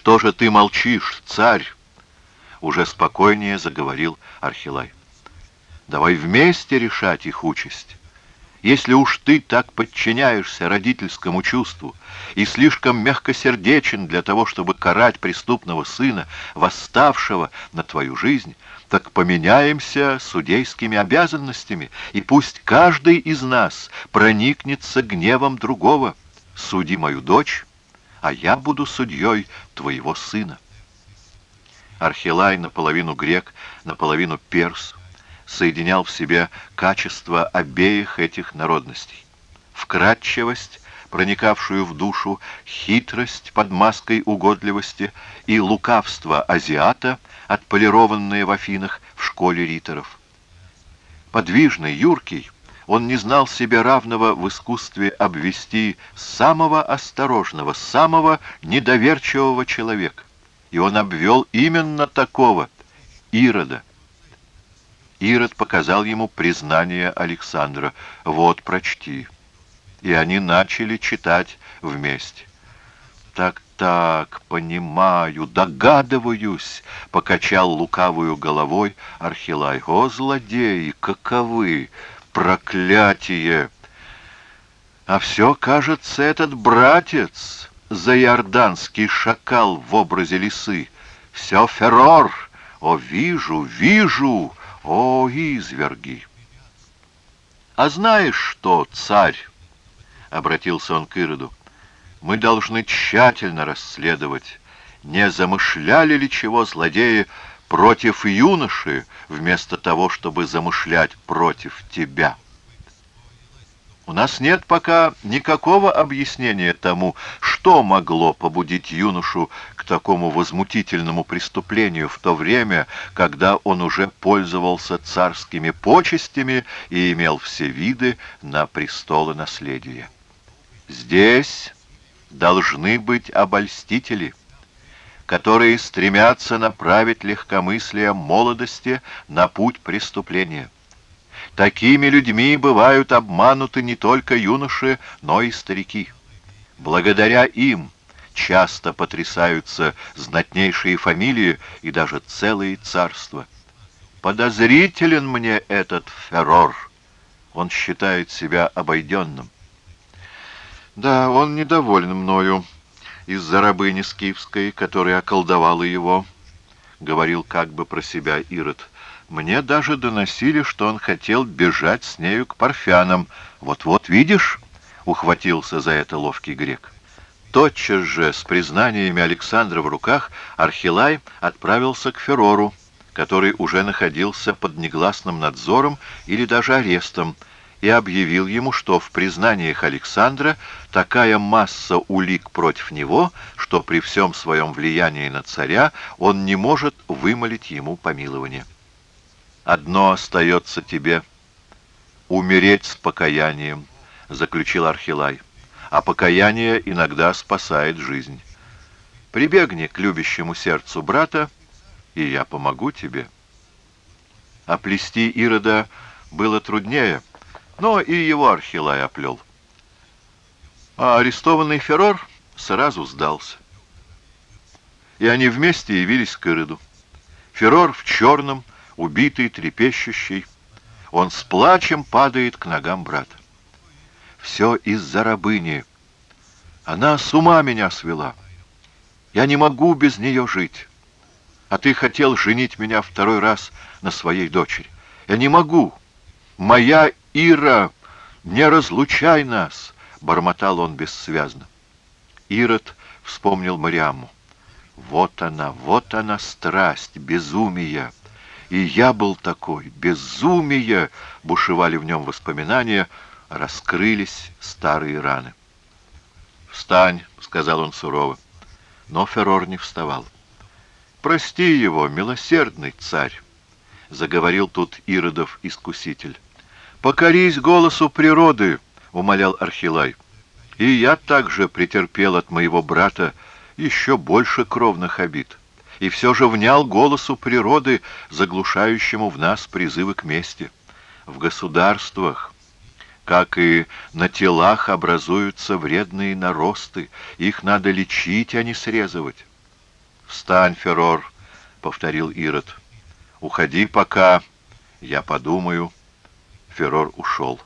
Что же ты молчишь, царь? Уже спокойнее заговорил Архилай. Давай вместе решать их участь. Если уж ты так подчиняешься родительскому чувству и слишком мягкосердечен для того, чтобы карать преступного сына, восставшего на твою жизнь, так поменяемся судейскими обязанностями, и пусть каждый из нас проникнется гневом другого. Суди мою дочь, а я буду судьей твоего сына. Архилай наполовину грек, наполовину перс, соединял в себе качества обеих этих народностей. Вкратчивость, проникавшую в душу, хитрость под маской угодливости и лукавство азиата, отполированные в Афинах в школе риторов. Подвижный, юркий, он не знал себе равного в искусстве обвести самого осторожного, самого недоверчивого человека. И он обвел именно такого, Ирода. Ирод показал ему признание Александра. «Вот, прочти». И они начали читать вместе. «Так-так, понимаю, догадываюсь», — покачал лукавую головой Архилай. «О, злодеи, каковы! Проклятие!» А все, кажется, этот братец, заиорданский шакал в образе лисы. Все феррор! О, вижу, вижу! О, изверги! А знаешь что, царь? Обратился он к Ироду. Мы должны тщательно расследовать, не замышляли ли чего злодеи против юноши, вместо того, чтобы замышлять против тебя. У нас нет пока никакого объяснения тому, что могло побудить юношу к такому возмутительному преступлению в то время, когда он уже пользовался царскими почестями и имел все виды на престолы наследия. Здесь должны быть обольстители, которые стремятся направить легкомыслие молодости на путь преступления. Такими людьми бывают обмануты не только юноши, но и старики. Благодаря им часто потрясаются знатнейшие фамилии и даже целые царства. Подозрителен мне этот феррор. Он считает себя обойденным. Да, он недоволен мною из-за рабыни скифской, которая околдовала его, — говорил как бы про себя Ирод. Мне даже доносили, что он хотел бежать с нею к парфянам. Вот-вот, видишь, ухватился за это ловкий грек. Тотчас же, с признаниями Александра в руках, Архилай отправился к Ферору, который уже находился под негласным надзором или даже арестом, и объявил ему, что в признаниях Александра такая масса улик против него, что при всем своем влиянии на царя он не может вымолить ему помилование. Одно остается тебе — умереть с покаянием, — заключил Архилай. А покаяние иногда спасает жизнь. Прибегни к любящему сердцу брата, и я помогу тебе. Оплести Ирода было труднее, но и его Архилай оплел. А арестованный Феррор сразу сдался. И они вместе явились к Ироду. Феррор в черном, убитый, трепещущий. Он с плачем падает к ногам брата. Все из-за рабыни. Она с ума меня свела. Я не могу без нее жить. А ты хотел женить меня второй раз на своей дочери. Я не могу. Моя Ира, не разлучай нас, бормотал он бессвязно. Ирод вспомнил Мариаму. Вот она, вот она страсть, безумие. И я был такой, безумие, бушевали в нем воспоминания, раскрылись старые раны. «Встань», — сказал он сурово. Но Феррор не вставал. «Прости его, милосердный царь», — заговорил тут Иродов искуситель. «Покорись голосу природы», — умолял Архилай. «И я также претерпел от моего брата еще больше кровных обид и все же внял голосу природы, заглушающему в нас призывы к мести. В государствах, как и на телах, образуются вредные наросты, их надо лечить, а не срезывать. «Встань, Феррор», — повторил Ирод. «Уходи пока, я подумаю». Феррор ушел.